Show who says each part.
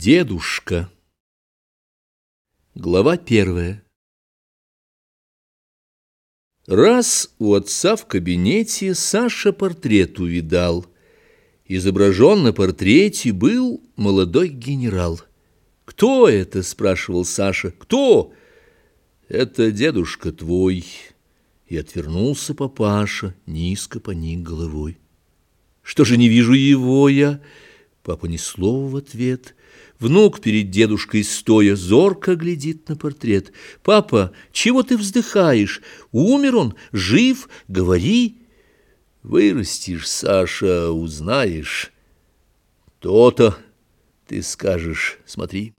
Speaker 1: Дедушка. Глава первая. Раз у отца в кабинете Саша портрет увидал. Изображен на портрете был молодой генерал. «Кто это?» — спрашивал Саша. «Кто?» «Это дедушка твой». И отвернулся папаша, низко поник головой. «Что же не вижу его я?» Папа ни слова в ответ. Внук перед дедушкой стоя зорко глядит на портрет. «Папа, чего ты вздыхаешь? Умер он? Жив? Говори!» «Вырастешь, Саша, узнаешь. То-то ты скажешь. Смотри».